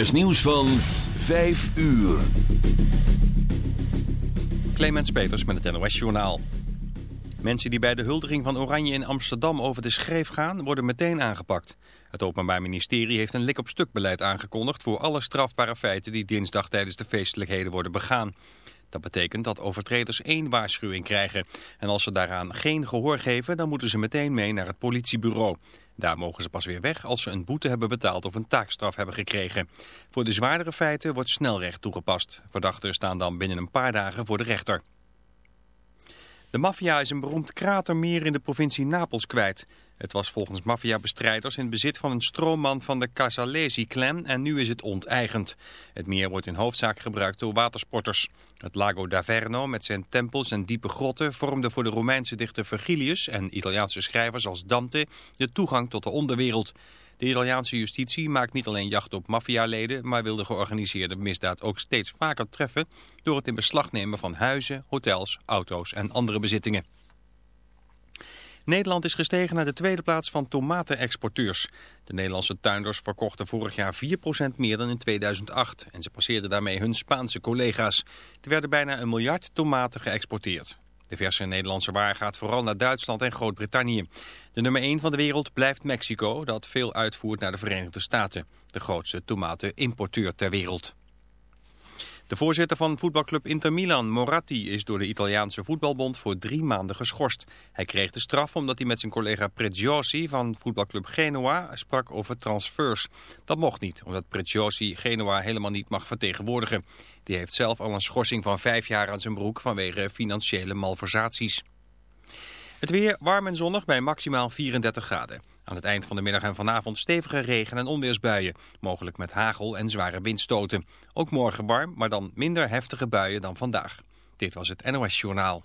is nieuws van 5 uur. Clemens Peters met het NOS Journaal. Mensen die bij de huldiging van Oranje in Amsterdam over de schreef gaan, worden meteen aangepakt. Het Openbaar Ministerie heeft een lik-op-stuk beleid aangekondigd voor alle strafbare feiten die dinsdag tijdens de feestelijkheden worden begaan. Dat betekent dat overtreders één waarschuwing krijgen. En als ze daaraan geen gehoor geven, dan moeten ze meteen mee naar het politiebureau. Daar mogen ze pas weer weg als ze een boete hebben betaald of een taakstraf hebben gekregen. Voor de zwaardere feiten wordt snelrecht toegepast. Verdachten staan dan binnen een paar dagen voor de rechter. De maffia is een beroemd kratermeer in de provincie Napels kwijt. Het was volgens maffiabestrijders in bezit van een stroomman van de Casalesi-clan en nu is het onteigend. Het meer wordt in hoofdzaak gebruikt door watersporters. Het Lago d'Averno met zijn tempels en diepe grotten vormde voor de Romeinse dichter Virgilius en Italiaanse schrijvers als Dante de toegang tot de onderwereld. De Italiaanse justitie maakt niet alleen jacht op maffialeden, maar wil de georganiseerde misdaad ook steeds vaker treffen door het in beslag nemen van huizen, hotels, auto's en andere bezittingen. Nederland is gestegen naar de tweede plaats van tomatenexporteurs. De Nederlandse tuinders verkochten vorig jaar 4% meer dan in 2008 en ze passeerden daarmee hun Spaanse collega's. Er werden bijna een miljard tomaten geëxporteerd. De verse Nederlandse waar gaat vooral naar Duitsland en Groot-Brittannië. De nummer 1 van de wereld blijft Mexico, dat veel uitvoert naar de Verenigde Staten. De grootste tomatenimporteur ter wereld. De voorzitter van voetbalclub Inter Milan, Moratti, is door de Italiaanse voetbalbond voor drie maanden geschorst. Hij kreeg de straf omdat hij met zijn collega Preziosi van voetbalclub Genoa sprak over transfers. Dat mocht niet, omdat Preziosi Genoa helemaal niet mag vertegenwoordigen. Die heeft zelf al een schorsing van vijf jaar aan zijn broek vanwege financiële malversaties. Het weer warm en zonnig bij maximaal 34 graden. Aan het eind van de middag en vanavond stevige regen- en onweersbuien. Mogelijk met hagel en zware windstoten. Ook morgen warm, maar dan minder heftige buien dan vandaag. Dit was het NOS Journaal.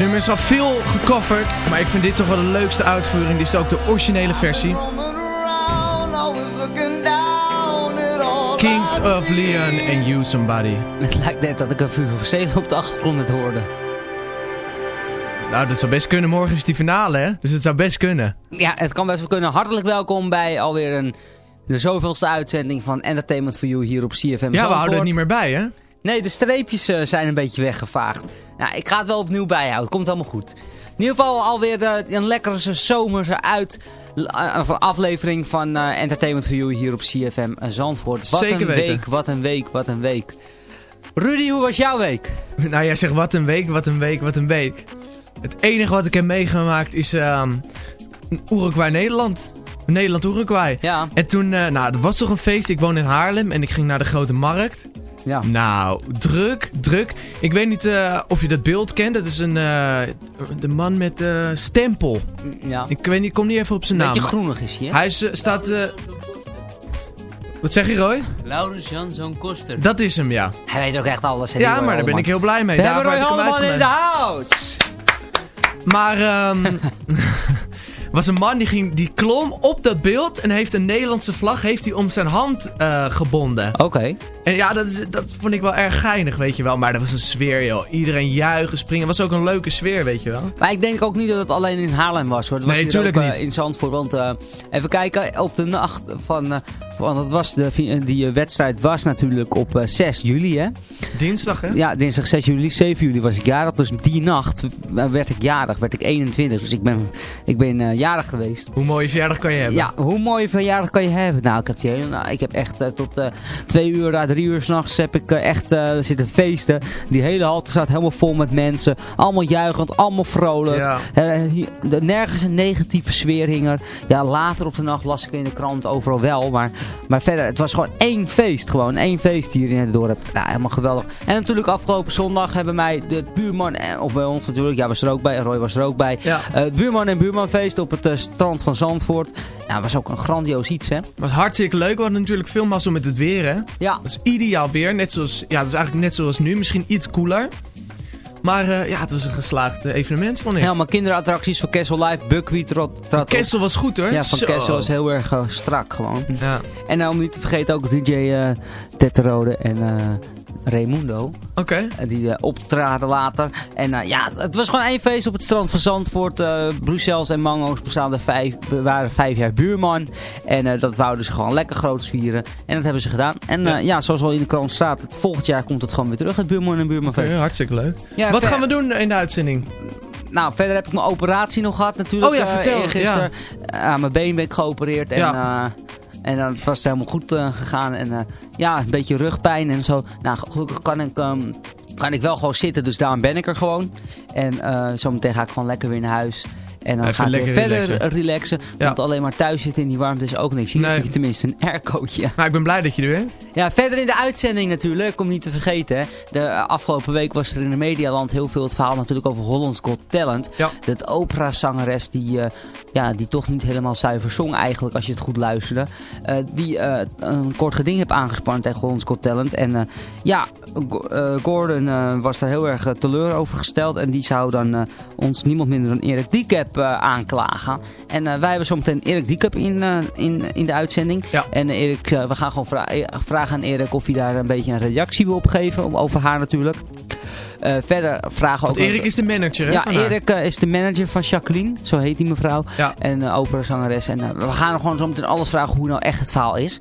Is al veel gecoverd, maar ik vind dit toch wel de leukste uitvoering. Dit is ook de originele versie. Kings of Leon and You Somebody. Het lijkt net dat ik een VVC op de achtergrond net hoorde. Nou, dat zou best kunnen. Morgen is die finale, hè? Dus het zou best kunnen. Ja, het kan best wel kunnen. Hartelijk welkom bij alweer een, de zoveelste uitzending van Entertainment for You hier op CFM Ja, we houden het niet meer bij, hè? Nee, de streepjes eh, zijn een beetje weggevaagd. Nou, ik ga het wel opnieuw bijhouden. Komt helemaal goed. In ieder geval alweer eh, een lekkere zomerse uit eh, aflevering van Entertainment for You hier op CFM Zandvoort. Wat Zeker een weten. week, wat een week, wat een week. Rudy, hoe was jouw week? Nou, jij zegt wat een week, wat een week, wat een week. Het enige wat ik heb meegemaakt is ehm Uruguay-Nederland. Nederland-Uruguay. Ja, En toen, nou, er was toch een feest. Ik woon in Haarlem en ik ging naar de Grote Markt. Ja. Nou, druk, druk. Ik weet niet eh, of je dat beeld kent. Dat is een, eh, de man met eh stempel. ja. Ik weet niet, kom niet even op zijn naam. Beetje groenig is hij, hè? Hij is, staat... eh, wat zeg je, Roy? Laurens Janszoon Koster. Dat is hem, ja. Hij weet ook echt alles. hè, Ja, maar daar ben ik heel blij mee. We hebben Roy heb ik hem Haldeman in de house. Maar ehm was een man die, ging, die klom op dat beeld en heeft een Nederlandse vlag heeft hij om zijn hand eh, gebonden. Oké. En ja, dat, is, dat vond ik wel erg geinig, weet je wel. Maar dat was een sfeer, joh. Iedereen juichen, springen. was ook een leuke sfeer, weet je wel. Maar ik denk ook niet dat het alleen in Haarlem was hoor. Het was Nee, hier tuurlijk ook, eh, niet. in Zandvoort. Want eh, even kijken, op de nacht van... eh, want het was de, fi- die eh, wedstrijd was natuurlijk op eh, 6 juli hè. Dinsdag, hè? Ja, dinsdag 6 juli, 7 juli was ik jarig. Dus die nacht eh, werd ik jarig, werd ik 21. Dus ik ben, ik ben eh, jarig geweest. Hoe mooie verjaardag kan je hebben? Ja, hoe mooi verjaardag kan je hebben? Nou, ik heb, die hele, nou, ik heb echt eh, tot eh, twee uur, uh, drie uur s'nachts heb ik eh, echt eh, zitten feesten. Die hele halte staat helemaal vol met mensen. Allemaal juichend, allemaal vrolijk. Ja. Eh, hier- nergens een negatieve sfeer hing er. Ja, later op de nacht las ik in de krant overal wel. Maar, maar verder, het was gewoon één feest. Gewoon één feest hier in het dorp. Nou, helemaal geweldig. En natuurlijk afgelopen zondag hebben mij de buurman, of bij ons natuurlijk, ja was er ook bij, Roy was er ook bij. Ja. Eh, het buurman en buurmanfeest op het eh, strand van Zandvoort. Nou, was ook een grandioos iets, hè? was hartstikke leuk. We hadden natuurlijk veel mazzel met het weer, hè? Ja. Dat is ideaal weer. Net zoals, ja, dat is eigenlijk net zoals nu. Misschien iets koeler. Maar eh, ja, het was een geslaagd eh, evenement, vond ik. Helemaal kinderattracties van Kessel Live, Buckwheat trot. Kessel was goed, hoor. Ja, van Zo. Kessel was heel erg eh, strak gewoon. Ja. En uh, om niet te vergeten ook DJ uh, Tetterode en uh, Raimundo. Oké. Okay. Die uh, optraden later. En uh, ja, het, het, was gewoon één feest op het strand van Zandvoort. Uh, Bruxelles en Mango's bestaande vijf, waren vijf jaar buurman. En dat wouden ze gewoon lekker groot vieren. En dat hebben ze gedaan. En ja, ja zoals wel in de krant staat, het volgend jaar komt het gewoon weer terug, het buurman en buurmanfeest. Hartstikke leuk. Ja, Wat gaan we doen in de uitzending? Nou, verder heb ik mijn operatie nog gehad natuurlijk. Oh ja, vertel. gisteren ja. aan mijn been ben ik geopereerd. En, ja. En dan uh, was het helemaal goed uh, gegaan. En uh, ja, een beetje rugpijn en zo. Nou, gelukkig kan ik, um, kan ik wel gewoon zitten. Dus daarom ben ik er gewoon. En zometeen ga ik gewoon lekker weer naar huis. En dan Even ga ik weer verder relaxen. Want alleen maar thuis zitten in die warmte is ook niks. Hier nee. heb je tenminste een aircootje. Maar ik ben blij dat je er bent. Ja, verder in de uitzending natuurlijk. Om niet te vergeten. Hè. De afgelopen week was er in de Medialand heel veel het verhaal natuurlijk over Holland's Got Talent. Ja. Dat operazangeres die, uh, ja, die toch niet helemaal zuiver zong eigenlijk als je het goed luisterde. Uh, die uh, een kort geding heeft aangespannen tegen Holland's Got Talent. En ja, Gordon was daar heel erg teleur over gesteld. En die zou dan ons niemand minder dan Erik Diekep aanklagen. En uh, wij hebben zometeen Erik Diekep in, uh, in, in de uitzending. Ja. En Erik, we gaan gewoon vra vragen aan Erik of hij daar een beetje een reactie wil opgeven. Over haar natuurlijk. Verder vragen we ook... Want Erik is de manager, hè? Ja, Erik is de manager van Jacqueline. Zo heet die mevrouw. Ja. En uh, operazangeres. En we gaan gewoon zometeen alles vragen hoe nou echt het verhaal is.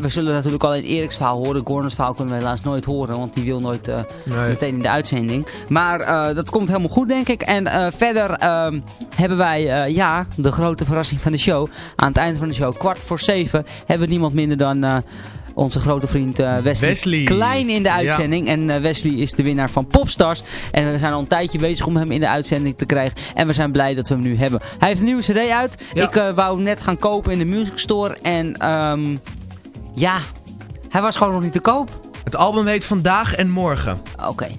we zullen natuurlijk alleen Eriks verhaal horen. Gordon's verhaal kunnen we helaas nooit horen. Want die wil nooit nee. meteen in de uitzending. Maar dat komt helemaal goed, denk ik. En verder ehm, hebben wij, ja, de grote verrassing van de show. Aan het einde van de show, kwart voor zeven, hebben we niemand minder dan onze grote vriend uh, Wesley, Wesley, Klein in de uitzending. Ja. En Wesley is de winnaar van Popstars. En we zijn al een tijdje bezig om hem in de uitzending te krijgen. En we zijn blij dat we hem nu hebben. Hij heeft een nieuwe cd uit. Ja. Ik wou hem net gaan kopen in de music store. En um, ja, hij was gewoon nog niet te koop. Het album heet Vandaag en Morgen. Oké. Okay.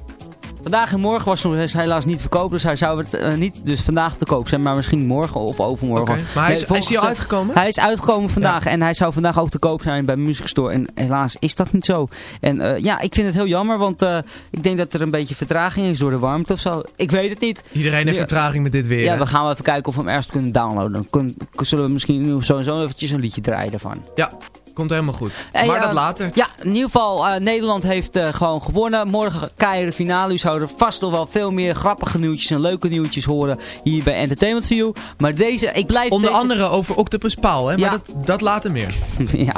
Vandaag en morgen was nog is helaas niet verkoop. Dus hij zou het eh, niet dus vandaag te koop zijn. Maar misschien morgen of overmorgen. Maar hij is- Nee, volgens is hij al uitgekomen? Hij is uitgekomen vandaag. En hij zou vandaag ook te koop zijn bij Music Store. En helaas is dat niet zo. En eh, ja, ik vind het heel jammer. Want eh, ik denk dat er een beetje vertraging is door de warmte of zo. Ik weet het niet. Iedereen heeft vertraging met dit weer. Ja, hè? we gaan wel even kijken of we hem ergens kunnen downloaden. Dan kun- zullen we misschien sowieso eventjes een liedje draaien daarvan. Ja, komt helemaal goed. En, maar eh, dat later. Ja, in ieder geval, eh, Nederland heeft eh, gewoon gewonnen. Morgen keiharde finale. U zou er vast nog wel veel meer grappige nieuwtjes en leuke nieuwtjes horen hier bij Entertainment View. Maar deze, ik blijf Onder deze- andere over Octopus Paul, hè? Maar Ja. dat, dat later meer. ja,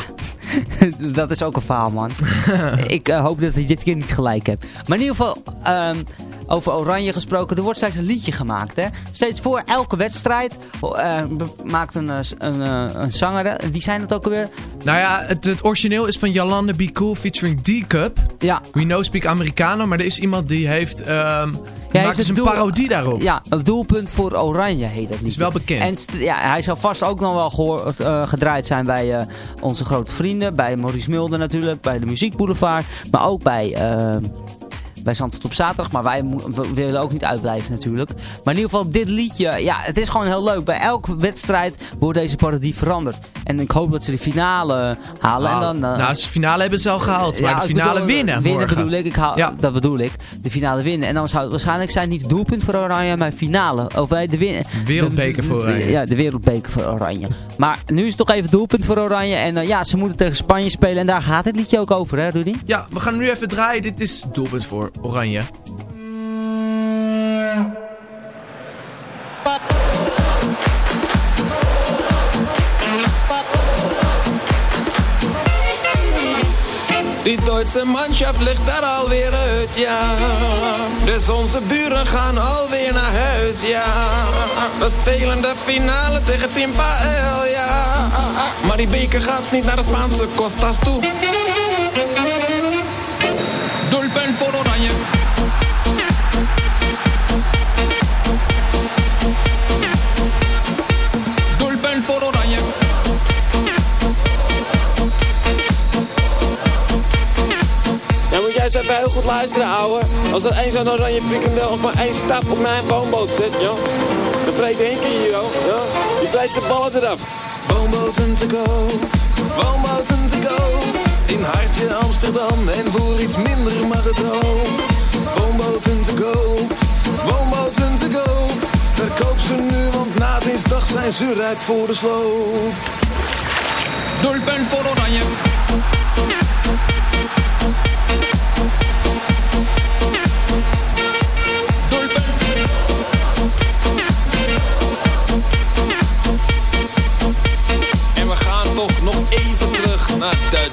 dat is ook een faal, man. ik eh, hoop dat hij dit keer niet gelijk hebt. Maar in ieder geval, ehm, over Oranje gesproken, er wordt steeds een liedje gemaakt. Hè? Steeds voor elke wedstrijd eh, maakt een, eh, een, eh, een zanger, wie zijn het ook alweer? Nou ja, het, het origineel is van Jolande Be Cool featuring D-Cup. Ja. We know speak Americano, maar er is iemand die heeft... ehm Ja, maakt dus het een doel- parodie daarop. Ja, een doelpunt voor Oranje heet dat liedje. Is wel bekend. En ja, hij zal vast ook nog wel gehoord, gedraaid zijn bij onze grote vrienden. Bij Maurice Mulder natuurlijk, bij de Muziek Boulevard. Maar ook bij, bij Zandvoort op zaterdag. Maar wij we willen ook niet uitblijven natuurlijk. Maar in ieder geval dit liedje, ja, het is gewoon heel leuk. Bij elke wedstrijd wordt deze parodie veranderd. En ik hoop dat ze de finale halen. en dan, eh, nou, de finale hebben ze al gehaald, maar ja, de finale bedoel, winnen Winnen morgen. bedoel ik, ik haal, Ja. dat bedoel ik. De finale winnen. En dan zou het waarschijnlijk zijn niet doelpunt voor Oranje, maar finale. Of wij de winnen. Wereldbeker voor Oranje. Ja, de wereldbeker voor Oranje. Maar nu is het toch even doelpunt voor Oranje. En eh, ja, ze moeten tegen Spanje spelen. En daar gaat het liedje ook over, hè Rudy? Ja, we gaan nu even draaien. Dit is doelpunt voor Oranje. Die Duitse Mannschaft ligt daar alweer uit, ja. Dus onze buren gaan alweer naar huis, ja. We spelen de finale tegen Team Pael, ja. Maar die beker gaat niet naar de Spaanse Costas toe. Eens even heel goed luisteren, ouwe. Als er één zo'n oranje frikandel op maar één stap op mijn boomboot zit, joh. Dan vreet Henkie hier, joh. Ja? Die vreet zijn ballen eraf. Boomboten te koop, woonboten te koop. In hartje Amsterdam en voor iets minder mag het ook. Woonboten te koop, woonboten te koop. Verkoop ze nu, want na dinsdag zijn ze rijp voor de sloop. Doelpunt voor Oranje.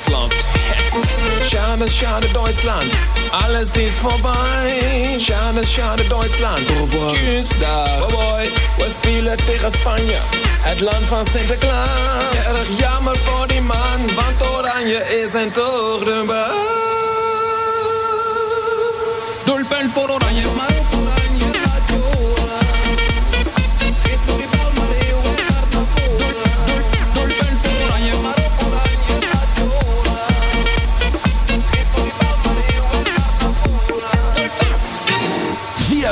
Duitsland. Schade, schade Duitsland. Alles is voorbij. Schade, schade Duitsland. Tschüss, dag. Bye bye. We spelen tegen Spanje. Het land van Sinterklaas. Erg jammer voor die man, want Oranje is en toch de baas. Doelpunt voor Oranje. Maar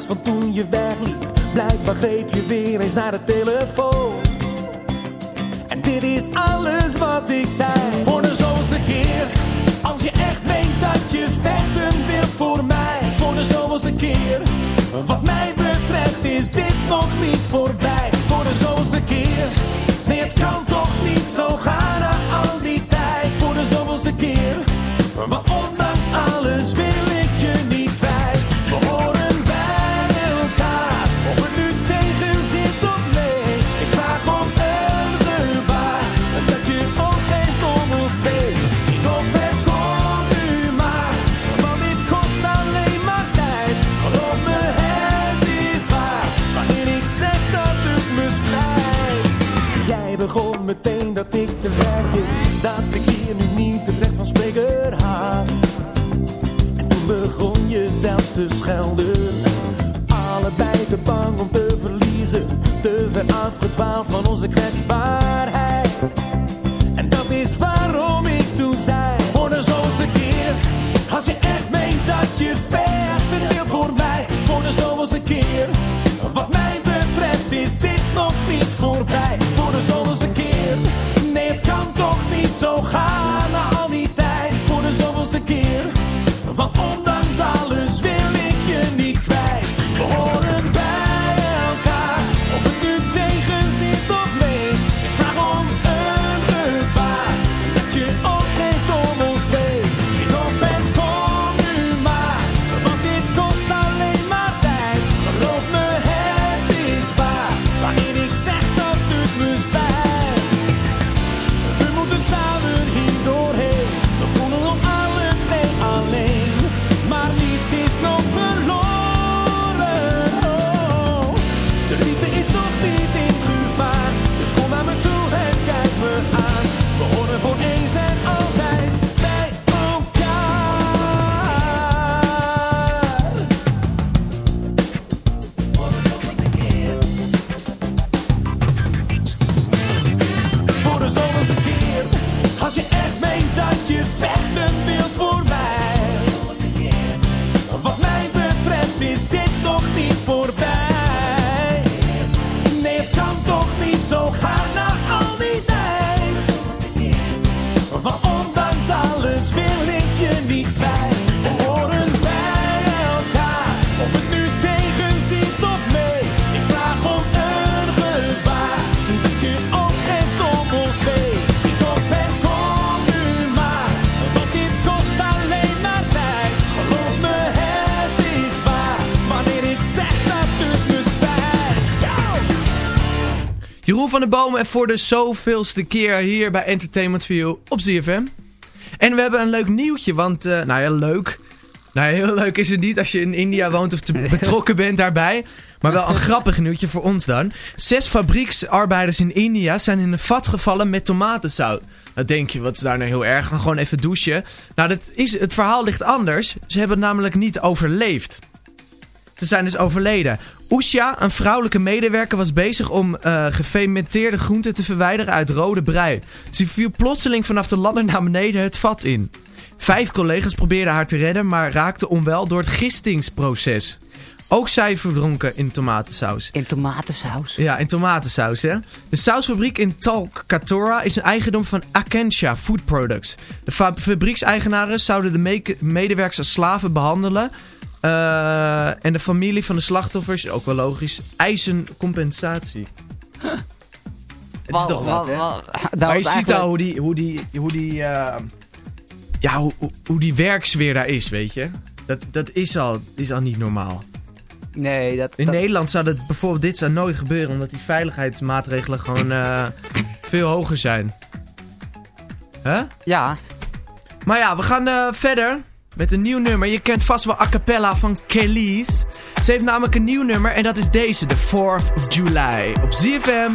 Van toen je wegliep Blijkbaar greep je weer eens naar de telefoon. En dit is alles wat ik zei. Voor de zoveelste keer Als je echt meent dat je vechten wilt voor mij. Voor de zoveelste keer Wat mij betreft is dit nog niet voorbij. Voor de zoveelste keer Nee het kan toch niet zo gaan na al die tijd. Voor de zoveelste keer Maar Allebei te bang om te verliezen, te ver afgedwaald van onze kwetsbaarheid. En dat is waarom ik toen zei, voor de zoveelste keer, als je echt meent dat je vecht en voor mij, voor de zoveelste keer. Wat mij betreft is dit nog niet voorbij, voor de zoveelste keer. Nee, het kan toch niet zo gaan van den Bomen en voor de zoveelste keer hier bij Entertainment You op ZFM. En we hebben een leuk nieuwtje, want, eh, nou ja, leuk. Nou, heel leuk is het niet als je in India woont of betrokken bent daarbij. Maar wel een grappig nieuwtje voor ons dan. Zes fabrieksarbeiders in India zijn in een vat gevallen met tomatensaus. Dan denk je, wat is daar nou heel erg? Gaan gewoon even douchen. Nou, dat is, het verhaal ligt anders. Ze hebben het namelijk niet overleefd. Ze zijn dus overleden. Usha, een vrouwelijke medewerker, was bezig om eh gefermenteerde groenten te verwijderen uit rode brei. Ze viel plotseling vanaf de ladder naar beneden het vat in. Vijf collega's probeerden haar te redden, maar raakten onwel door het gistingsproces. Ook zij verdronken in tomatensaus. In tomatensaus? Ja, in tomatensaus, hè. De sausfabriek in Talkatora is een eigendom van Akensha Food Products. De fa- fabriekseigenaren zouden de me- medewerkers als slaven behandelen. Eh, en de familie van de slachtoffers, ook wel logisch, eisen compensatie. Het is toch wat, maar je ziet eigenlijk- al hoe die, hoe die, hoe die, eh, ja, hoe, hoe- die werksfeer daar is, weet je. Dat, dat is, al, is al niet normaal. Nee, dat... In dat- Nederland zou dat bijvoorbeeld dit zou nooit gebeuren, omdat die veiligheidsmaatregelen gewoon eh, veel hoger zijn. Hè? Ja. Maar ja, we gaan eh, verder met een nieuw nummer. Je kent vast wel a cappella van Kelly's. Ze heeft namelijk een nieuw nummer en dat is deze, The 4th of July. Op ZFM.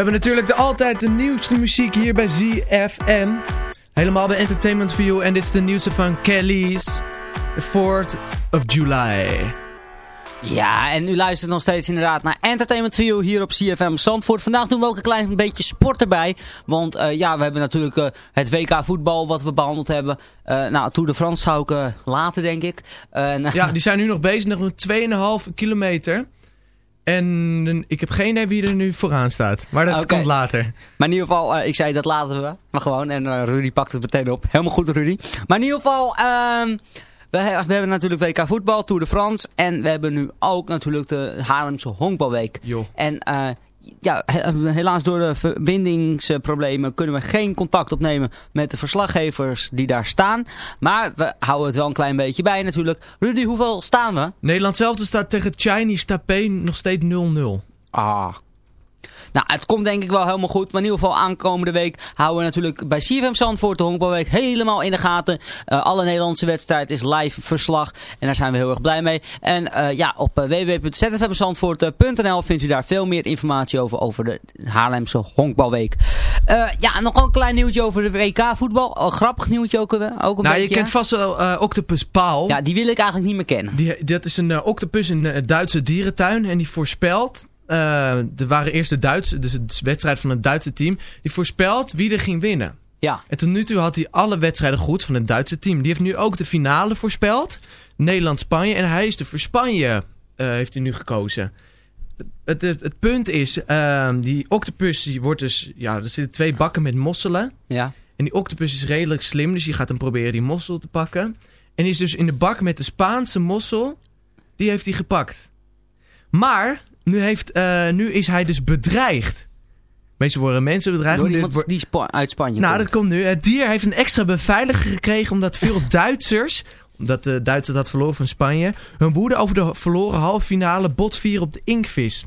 Hebben natuurlijk de, altijd de nieuwste muziek hier bij ZFM. Helemaal bij Entertainment View. En dit is de nieuwste van Kelly's. The 4th of July. Ja, en u luistert nog steeds inderdaad naar Entertainment View hier op CFM Zandvoort. Vandaag doen we ook een klein beetje sport erbij. Want uh, ja, we hebben natuurlijk uh, het WK voetbal wat we behandeld hebben. Uh, nou, Tour de France zou ik later, denk ik. ja, die zijn nu nog bezig, nog met 2,5 kilometer. En ik heb geen idee wie er nu vooraan staat. Maar dat okay. komt later. Maar in ieder geval, uh, ik zei dat laten we. Maar gewoon. En uh, Rudy pakt het meteen op. Helemaal goed Rudy. Maar in ieder geval... Uh, we, we, hebben natuurlijk WK voetbal, Tour de France. En we hebben nu ook natuurlijk de Haarlemse Honkbalweek. Jo. En uh, ja, helaas door de verbindingsproblemen kunnen we geen contact opnemen met de verslaggevers die daar staan. Maar we houden het wel een klein beetje bij natuurlijk. Rudy, hoeveel staan we? Nederland zelf staat tegen Chinese Taipei nog steeds 0-0. Ah, nou, het komt denk ik wel helemaal goed. Maar in ieder geval aankomende week houden we natuurlijk bij CFM Zandvoort de Honkbalweek helemaal in de gaten. Uh, alle Nederlandse wedstrijd is live verslag. En daar zijn we heel erg blij mee. En uh, ja, op uh, www.zfmzandvoort.nl vindt u daar veel meer informatie over, over de Haarlemse Honkbalweek. ja, nog een klein nieuwtje over de WK voetbal. Een grappig nieuwtje ook, ook een nou, beetje. je kent vast wel Octopus Paul. Ja, die wil ik eigenlijk niet meer kennen. Die, dat is een octopus in een Duitse dierentuin. En die voorspelt er waren eerst de Duitse, dus de wedstrijd van het Duitse team. Die voorspelt wie er ging winnen. Ja. En tot nu toe had hij alle wedstrijden goed van het Duitse team. Die heeft nu ook de finale voorspeld. Nederland-Spanje. En hij is er voor Spanje, uh, heeft hij nu gekozen. Het, het, het punt is, uh, die octopus die wordt dus... Ja, er zitten twee bakken met mosselen. Ja. En die octopus is redelijk slim, dus die gaat hem proberen die mossel te pakken. En die is dus in de bak met de Spaanse mossel, die heeft hij gepakt. Maar nu, heeft, uh, nu is hij dus bedreigd. Meestal worden mensen bedreigd. Door iemand die Spa uit Spanje Nou, komt. dat komt nu. Het dier heeft een extra beveiliger gekregen omdat veel Duitsers, omdat de Duitsers dat verloren van Spanje, hun woede over de verloren halve finale botvieren op de inkvis.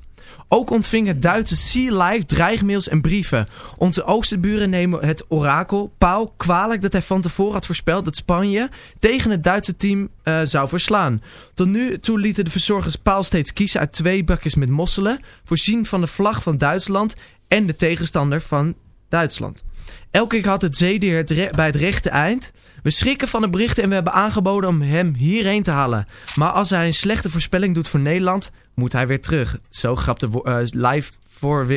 Ook ontving het Duitse Sea Life dreigmails en brieven. Onze oosterburen nemen het orakel Paul kwalijk dat hij van tevoren had voorspeld dat Spanje tegen het Duitse team uh, zou verslaan. Tot nu toe lieten de verzorgers Paul steeds kiezen uit twee bakjes met mosselen, voorzien van de vlag van Duitsland en de tegenstander van Duitsland. Elke keer had het zeedier het bij het rechte eind. We schrikken van de berichten en we hebben aangeboden om hem hierheen te halen. Maar als hij een slechte voorspelling doet voor Nederland, moet hij weer terug. Zo grapte uh, live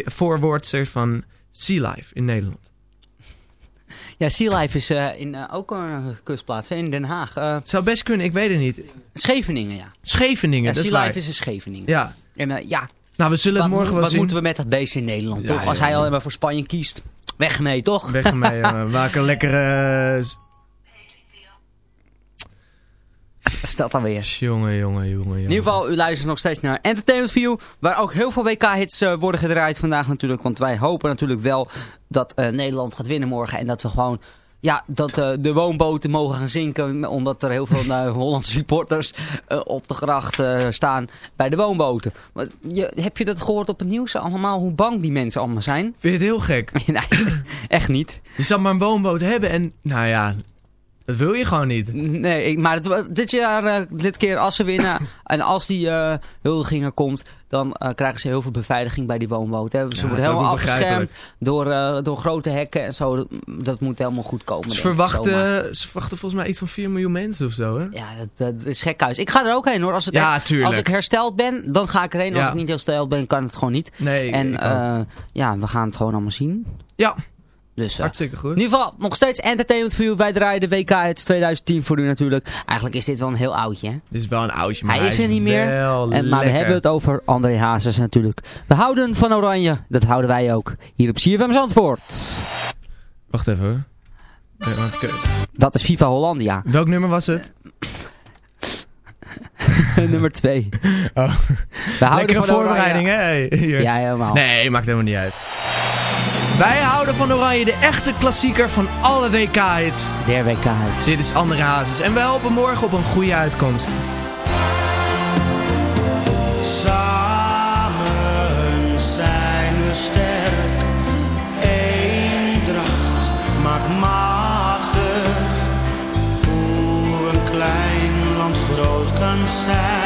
voorwoordster van Sea Life in Nederland. Ja, Sea Life is uh, in, uh, ook een kustplaats in Den Haag. het zou best kunnen, ik weet het niet. Scheveningen, ja. Scheveningen, ja, dat Sea is Life is in Scheveningen. Ja. En ja, nou, we zullen wat, het morgen wel wat zien. moeten we met dat beest in Nederland, Ja, toch? Als ja, hij ja. alleen maar voor Spanje kiest, weg mee, toch? Weg ermee, jongen. Maken een lekkere... Stelt dan weer. Jongen, jongen, jongen, jongen. In ieder geval, u luistert nog steeds naar Entertainment View. Waar ook heel veel WK-hits uh, worden gedraaid vandaag natuurlijk. Want wij hopen natuurlijk wel dat uh, Nederland gaat winnen morgen. En dat we gewoon... Ja, dat uh, de woonboten mogen gaan zinken. Omdat er heel veel uh, Hollandse supporters uh, op de gracht staan bij de woonboten. Maar je, heb je dat gehoord op het nieuws allemaal? Hoe bang die mensen allemaal zijn? Vind je het heel gek? nee, echt niet. Je zal maar een woonboot hebben en nou ja... Dat wil je gewoon niet. Nee, maar het, dit jaar, uh, dit keer als ze winnen en als die uh, huldiging er komt, dan uh, krijgen ze heel veel beveiliging bij die woonboot. Hè. Ze Ja, worden is helemaal afgeschermd door, uh, door grote hekken en zo. Dat, dat moet helemaal goed komen. Ze verwachten, ze verwachten volgens mij iets van 4 miljoen mensen of zo, hè? Ja, dat, dat is gekhuis. Ik ga er ook heen hoor. Als, het Ja, echt- tuurlijk. als ik hersteld ben, dan ga ik erheen. Als ik niet hersteld ben, kan het gewoon niet. Nee, En eh, ja, we gaan het gewoon allemaal zien. Ja, Dus, hartstikke goed. in ieder geval, nog steeds entertainment voor u. Wij draaien de WK uit 2010 voor u natuurlijk. Eigenlijk is dit wel een heel oudje, hè? Dit is wel een oudje, maar Hij is er niet meer. En, maar we hebben het over André Hazes natuurlijk. We houden van Oranje. Dat houden wij ook. Hier op CFM Zandvoort. Wacht even hoor. Nee, want ik- Dat is FIFA Hollandia. Welk nummer was het? Nummer 2. Oh. We houden Lekkere van voorbereiding, hè? Hey. Ja, helemaal. Nee, maakt helemaal niet uit. Wij houden van Oranje, de echte klassieker van alle WK-hits. Der WK uit. Dit is André Hazes en wij hopen morgen op een goede uitkomst. Samen zijn we sterk. Eendracht maakt machtig. Hoe een klein land groot kan zijn.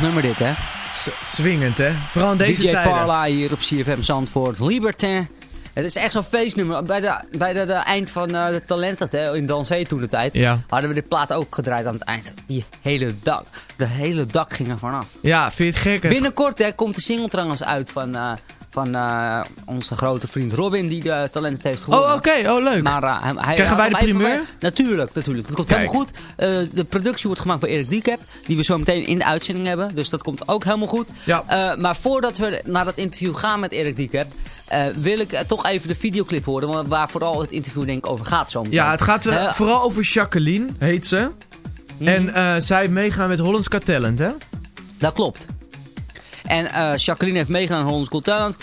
Geweldig nummer dit, hè? Swingend, hè? Vooral in deze DJ tijden. Parla hier op CFM Zandvoort. Libertin. Het is echt zo'n feestnummer. Bij de, bij de, de eind van eh, de Talented, hè, in Dansé toen de tijd, Ja. hadden we dit plaat ook gedraaid aan het eind. Die hele dak. De hele dak ging er vanaf. Ja, vind je het gek? hè? Binnenkort hè, komt de single trouwens uit van, eh, van eh, onze grote vriend Robin, die de Talented heeft gewonnen. Oh, oké. Oh, leuk. Maar, eh, hij, Krijgen wij de primeur? Natuurlijk, natuurlijk. Dat komt Kijk. helemaal goed. Eh, de productie wordt gemaakt bij Erik Diekep, die we zo meteen in de uitzending hebben. Dus dat komt ook helemaal goed. Ja. Eh, maar voordat we naar dat interview gaan met Erik Diekep, eh, wil ik eh, toch even de videoclip horen, waar vooral het interview denk ik over gaat zo meteen. Ja, het gaat eh, Eh, vooral over Jacqueline, heet ze. En eh, zij meegaan met Hollands Got Talent, hè? Dat klopt. En eh, Jacqueline heeft meegedaan aan Hollands Got Talent.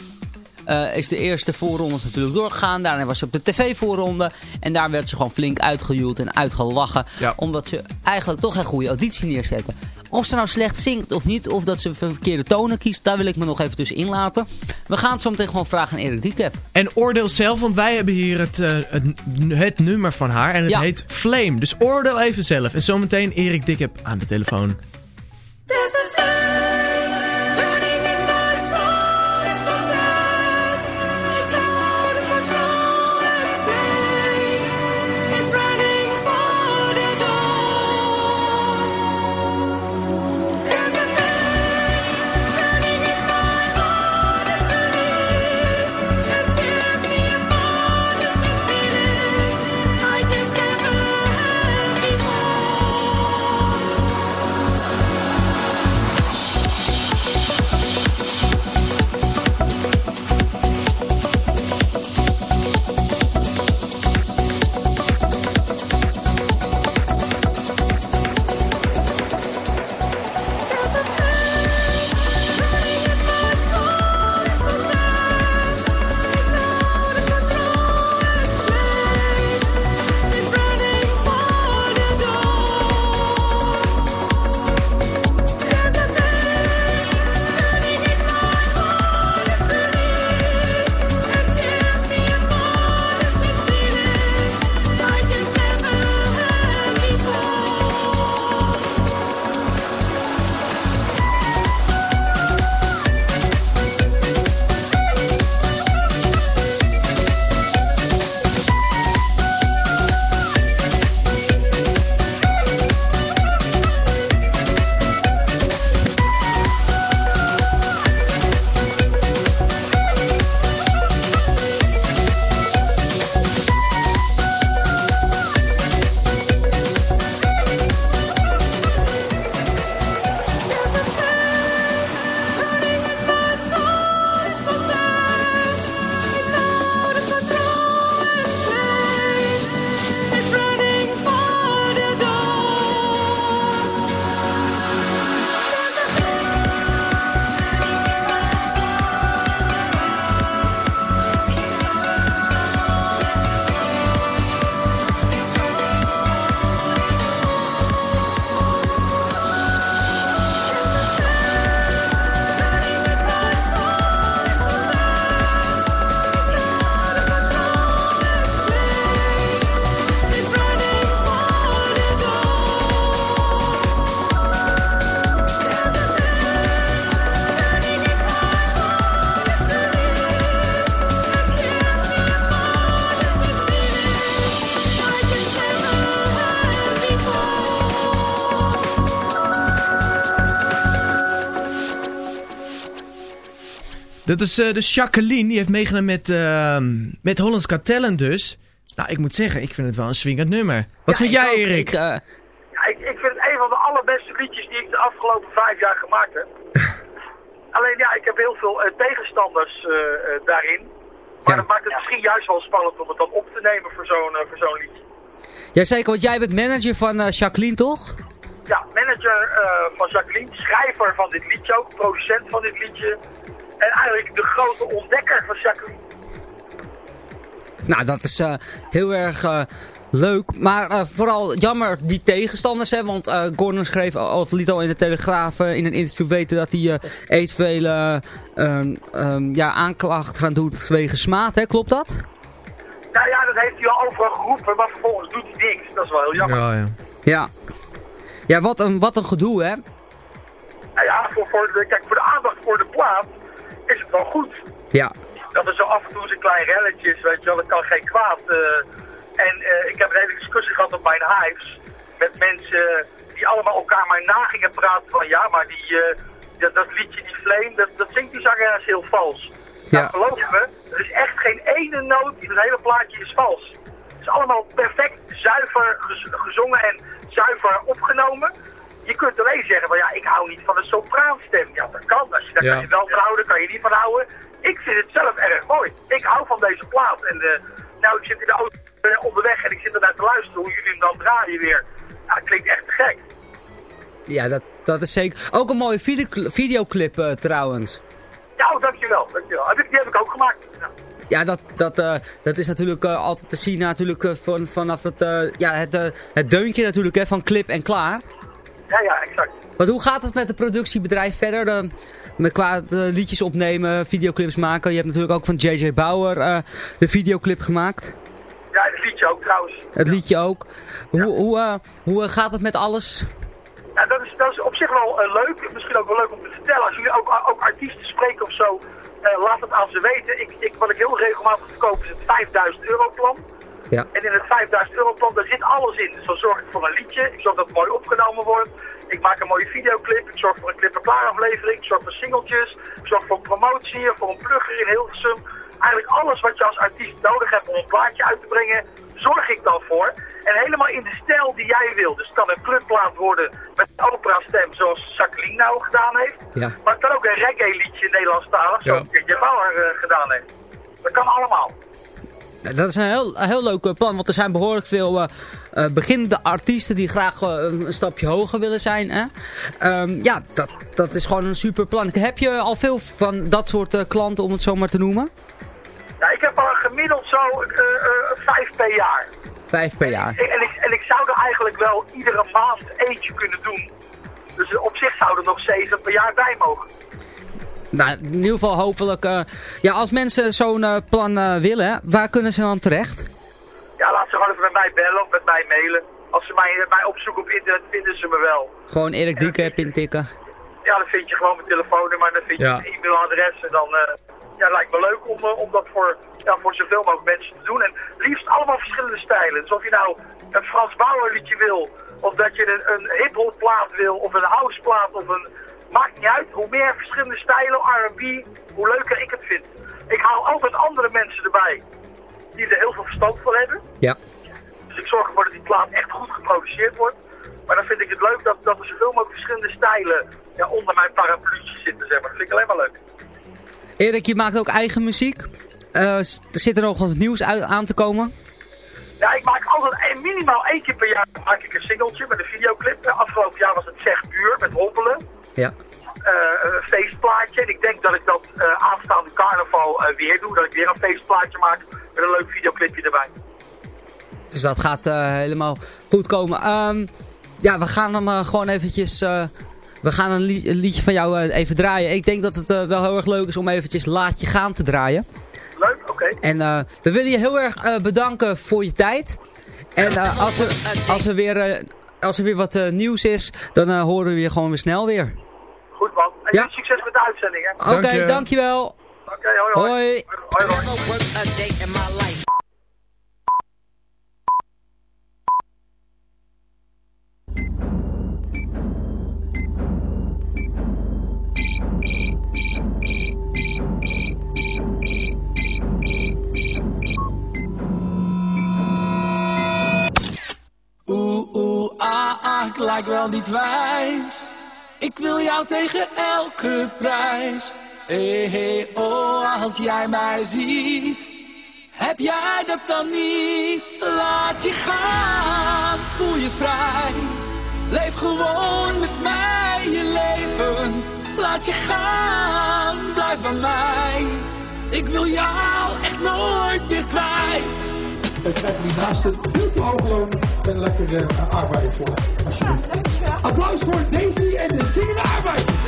Eh, is de eerste voorrondes natuurlijk doorgegaan. Daarna was ze op de tv-voorronde. En daar werd ze gewoon flink uitgejoeld en uitgelachen. Ja. Omdat ze eigenlijk toch een goede auditie neerzetten. Of ze nou slecht zingt of niet, of dat ze verkeerde tonen kiest, daar wil ik me nog even tussen inlaten. We gaan het zo meteen gewoon vragen aan Erik Diekep. En oordeel zelf, want wij hebben hier het, eh, het, het nummer van haar. En het Ja. heet Flame. Dus oordeel even zelf. En zometeen Erik Dikkep aan de telefoon. Dat is eh, de Jacqueline, die heeft meegedaan met, eh, met Hollands Got Talent dus. Nou, ik moet zeggen, ik vind het wel een swingend nummer. Wat Ja, vind jij, ook. Erik? Ik, eh, Ja, ik, ik vind het een van de allerbeste liedjes die ik de afgelopen vijf jaar gemaakt heb. Alleen ja, ik heb heel veel eh, tegenstanders eh, eh, daarin. Maar dat maakt het misschien juist wel spannend om het dan op te nemen voor zo'n voor zo'n liedje. Jazeker, want jij bent manager van Jacqueline, toch? Ja, manager eh, van Jacqueline, schrijver van dit liedje ook, producent van dit liedje. En eigenlijk de grote ontdekker van Jacqueline. Nou, dat is eh, heel erg eh, leuk. Maar eh, vooral jammer die tegenstanders, hè. Want eh, Gordon schreef, al- of liet al in de Telegraaf in een interview weten dat hij eh eventueel eh, ehm, ehm, ja, aanklacht gaat doen vanwege smaad, hè. Klopt dat? Nou ja, dat heeft hij al overal geroepen, maar vervolgens doet hij niks. Dat is wel heel jammer. Ja, ja. Ja. Ja, wat een, wat een gedoe, hè. Nou ja, voor, voor de, kijk, voor de aandacht voor de plaat is het wel goed. Ja. Dat er zo af en toe een klein relletje is, weet je wel, dat kan geen kwaad. eh. en eh, ik heb een hele discussie gehad op mijn hives met mensen die allemaal elkaar maar na gingen praten van ja, maar die, eh, dat, dat liedje, die Flame, dat, dat zingt die zangeres heel vals. Ja. Nou, geloof me, er is echt geen ene noot in het hele plaatje is vals. Het is allemaal perfect zuiver gez- gezongen en zuiver opgenomen. Je kunt alleen zeggen van ja, ik hou niet van een sopraanstem. Ja, dat kan. Als je, daar Ja. kan je wel van houden, kan je niet van houden. Ik vind het zelf erg mooi. Ik hou van deze plaat. En eh, nou, ik zit in de auto eh, onderweg en ik zit ernaar te luisteren hoe jullie hem dan draaien weer. Ja, het klinkt echt te gek. Ja, dat, dat is zeker. Ook een mooie video, videoclip eh, trouwens. Ja, oh, dankjewel. dankjewel. Die heb ik ook gemaakt. Ja. Ja, dat, dat, dat is natuurlijk altijd te zien natuurlijk, van, vanaf het, ja, het, het deuntje natuurlijk hè, van clip en klaar. Ja, ja, exact. Want hoe gaat het met het productiebedrijf verder? De, met qua eh, liedjes opnemen, videoclips maken. Je hebt natuurlijk ook van JJ Bauer eh, de videoclip gemaakt. Ja, het liedje ook trouwens. Het liedje ook. Hoe, hoe, eh, hoe eh, gaat het met alles? Ja, dat is, dat is op zich wel eh, leuk. Misschien ook wel leuk om te vertellen. Als jullie ook, ook artiesten spreken of zo, eh, laat het aan ze weten. Ik, ik, wat ik heel regelmatig verkoop is het 5000 euro plan. Ja. En in het 5000 euro plan, daar zit alles in. Dus dan zorg ik voor een liedje. Ik zorg dat het mooi opgenomen wordt. Ik maak een mooie videoclip. Ik zorg voor een clip-en-klaar aflevering. Ik zorg voor singeltjes. Ik zorg voor promotie, voor een plugger in Hilversum. Eigenlijk alles wat je als artiest nodig hebt om een plaatje uit te brengen, zorg ik dan voor. En helemaal in de stijl die jij wil. Dus het kan een clubplaat worden met een opera-stem zoals Jacqueline nou gedaan heeft. Ja. Maar het kan ook een reggae-liedje Nederlandstalig, Ja. zoals Jetje Bauer eh, gedaan heeft. Dat kan allemaal. Dat is een heel, een heel leuk eh, plan, want er zijn behoorlijk veel eh, beginnende artiesten die graag een stapje hoger willen zijn. Hè? Ehm, ja, dat, dat is gewoon een super plan. Heb je al veel van dat soort klanten, om het zo maar te noemen? Ja, ik heb al gemiddeld zo vijf per jaar. Vijf per jaar. En, en, ik, en ik zou er eigenlijk wel iedere maand eentje kunnen doen. Dus op zich zouden er nog zeven per jaar bij mogen. Nou, in ieder geval hopelijk... eh, ja, als mensen zo'n eh, plan eh, willen, waar kunnen ze dan terecht? Ja, laat ze gewoon even met mij bellen of met mij mailen. Als ze mij, mij opzoeken op internet, vinden ze me wel. Gewoon Erik Dieke heb intikken. Ja, dan vind je gewoon mijn telefoonnummer, dan vind je Ja. mijn e-mailadres. En dan ja, lijkt me leuk om, om dat voor, ja, voor zoveel mogelijk mensen te doen. En liefst allemaal verschillende stijlen. Dus of je nou een Frans Bauer liedje wil, of dat je een, een hip-hop plaat wil, of een house plaat, of een... Maakt niet uit. Hoe meer verschillende stijlen, R&B, hoe leuker ik het vind. Ik haal altijd andere mensen erbij die er heel veel verstand van hebben. Ja. Dus ik zorg ervoor dat die plaat echt goed geproduceerd wordt. Maar dan vind ik het leuk dat, dat er zoveel mogelijk verschillende stijlen ja, onder mijn parapluutje zitten. Zeg maar. Dat vind ik alleen maar leuk. Erik, je maakt ook eigen muziek. Uh, zit er nog wat nieuws uit, aan te komen? Ja, ik maak altijd minimaal één keer per jaar maak ik een singeltje met een videoclip. Afgelopen jaar was het Zeg Buur met Hoppelen. Ja. Uh, een feestplaatje. En ik denk dat ik dat uh, aanstaande carnaval uh, weer doe. Dat ik weer een feestplaatje maak met een leuk videoclipje erbij. Dus dat gaat helemaal goed komen. Um, ja, we gaan hem gewoon eventjes... we gaan een, li een, liedje van jou even draaien. Ik denk dat het wel heel erg leuk is om eventjes Laat je gaan te draaien. Leuk, oké. Okay. En we willen je heel erg bedanken voor je tijd. En als, er, als, er weer, als er weer wat nieuws is, dan horen we je gewoon weer snel weer. En ja? succes met de uitzending hè. Oké, okay, dankjewel. Oké, okay, hoi hoi. Hoi. hoi, hoi. Oeh, oeh, ah, ah, ik lijk wel niet wijs. Ik wil jou tegen elke prijs. Hé, hey, oh, als jij mij ziet. Heb jij dat dan niet? Laat je gaan, voel je vrij. Leef gewoon met mij je leven. Laat je gaan, blijf bij mij. Ik wil jou echt nooit meer kwijt. Ik krijg die naast het veel te hoog loon en lekkere uh, arbeid voor. Alsjeblieft. Applaus voor Daisy en de zingende arbeiders.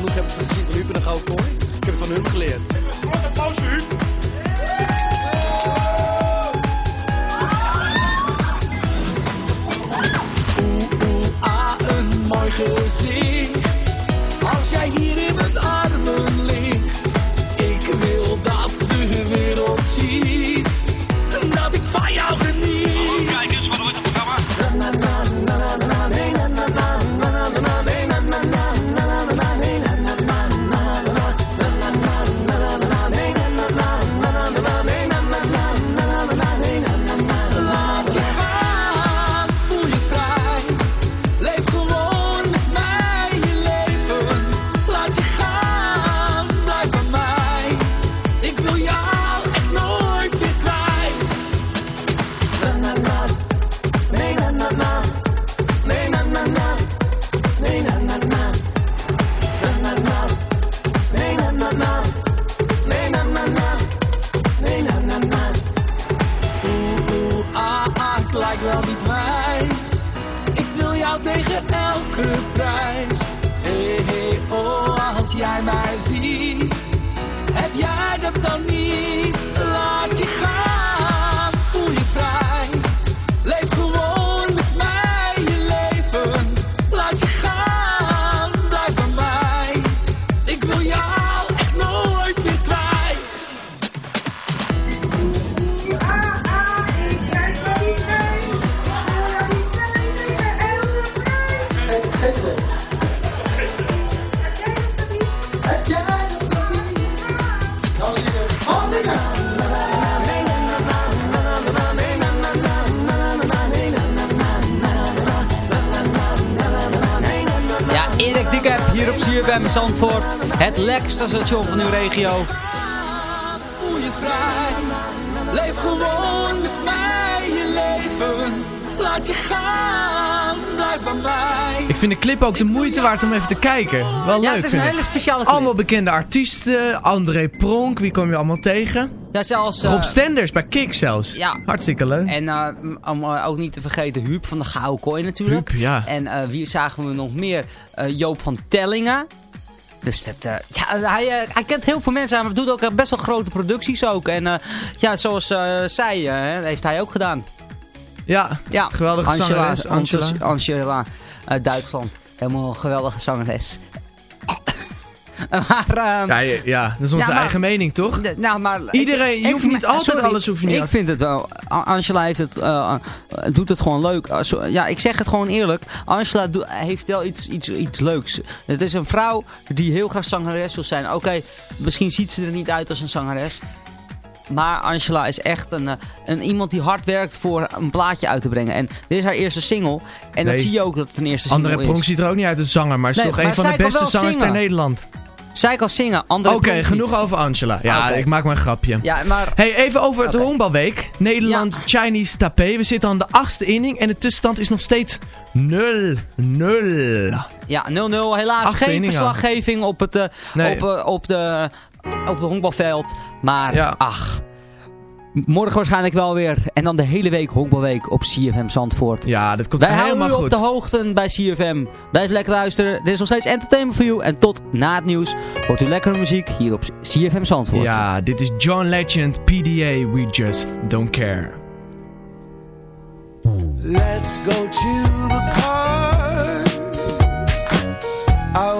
En als je genoeg hebt gezien van Huub, dan ga ik voor. Ik heb het van hun geleerd. Wat applaus voor Huub. Ah, een mooi gezicht. CFM Zandvoort. Het lekkerste station van uw regio. voel je vrij. Leef gewoon met mij je leven. Laat je gaan. Ik vind de clip ook de moeite waard om even te kijken. Wel leuk het is een hele speciale clip. Allemaal bekende artiesten. André Pronk, wie kom je allemaal tegen? Ja, zelfs... eh, Rob Stenders bij Kik zelfs. Ja. Hartstikke leuk. En m- om eh, ook niet te vergeten Huub van de Gouden Kooi natuurlijk. Huub, ja. En wie zagen we nog meer? Joop van Tellingen. Dus dat, ja, hij, hij kent heel veel mensen aan, maar doet ook best wel grote producties ook. En eh, ja, zoals zij, heeft hij ook gedaan. Ja, Ja, geweldige Angela, zangeres. Angela. Uit Duitsland. Helemaal geweldige zangeres. maar, ehm, Ja, ja, ja, dat is onze Ja, maar- eigen mening, toch? Nou, maar Iedereen- je hoeft niet altijd sorry, alles hoef je niet Ik af- vind het wel. Angela heeft het, eh, eh, doet het gewoon leuk. Uh, ja, ik zeg het gewoon eerlijk. Angela heeft wel iets, iets, iets leuks. Het is een vrouw die heel graag zangeres wil zijn. Oké, misschien ziet ze er niet uit als een zangeres. Maar Angela is echt een, eh, een iemand die hard werkt voor een plaatje uit te brengen. En dit is haar eerste single. En Nee. dat zie je ook dat het een eerste single André is. Pronk ziet er ook niet uit als zanger, maar is Nee, toch maar een van de beste zangers ter. Nederland. Zij kan zingen. André Oké, genoeg over Angela. Ja, ik maak maar een grapje. Ja, maar... Hey, even over de honkbalweek. Nederland, Chinese Taipei. We zitten aan de achtste inning en de tussenstand is nog steeds 0-0. Ja, 0-0. Helaas Achtste geen al. verslaggeving op het, eh, Nee. op, eh, op, de, op het honkbalveld. Maar ach, morgen waarschijnlijk wel weer. En dan de hele week honkbalweek op CFM Zandvoort. Ja, dat komt Wij helemaal houden u goed. op de hoogte bij CFM. Blijf lekker luisteren. Dit is nog steeds entertainment voor you. En tot na het nieuws hoort u lekkere muziek hier op CFM Zandvoort. Ja, dit is John Legend, PDA, We Just Don't Care. Let's go to the park. I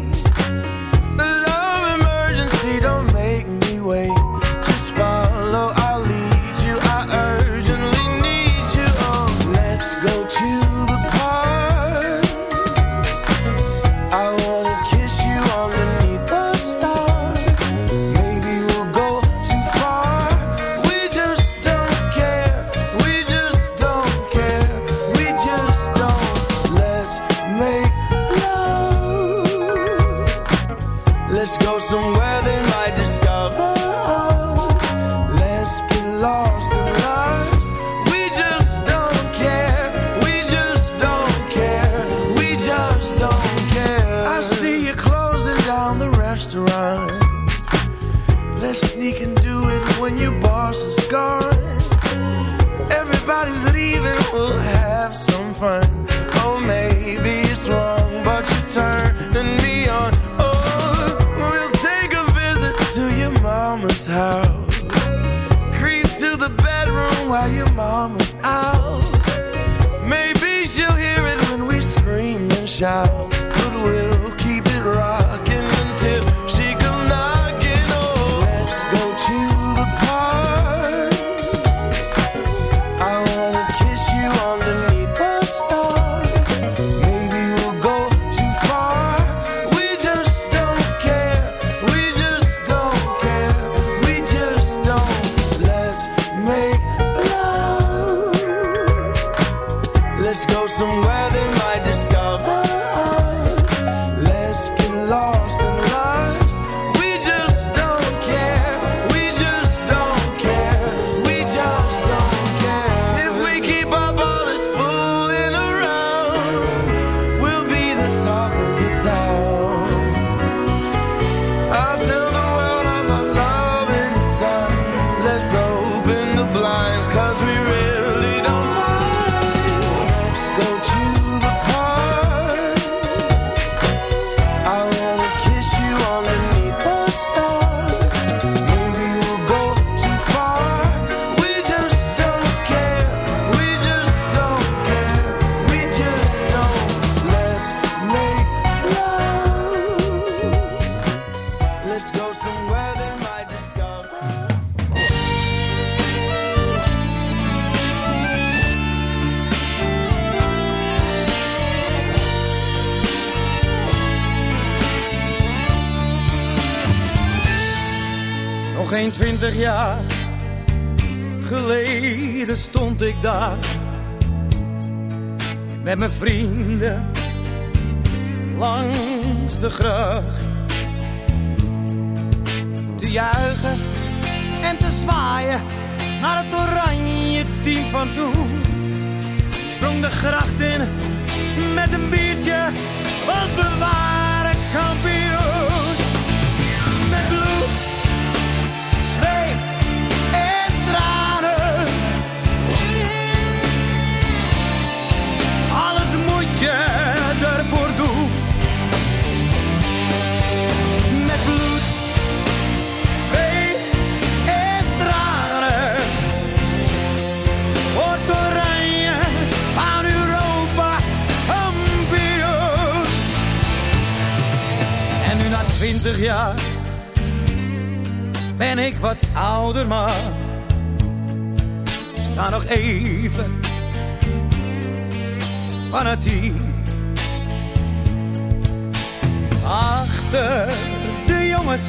Geen twintig jaar geleden stond ik daar met mijn vrienden langs de gracht te juichen en te zwaaien naar het oranje team van toen. Sprong de gracht in met een biertje, want we waren kampioen. jaar ben ik wat ouder, maar sta nog even fanatiek. Achter de jongens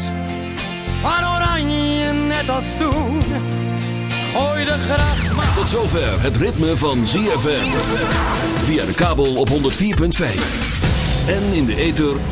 van Oranje, net als toen, gooi de gracht maar... Tot zover het ritme van ZFM. Via de kabel op 104.5. En in de ether op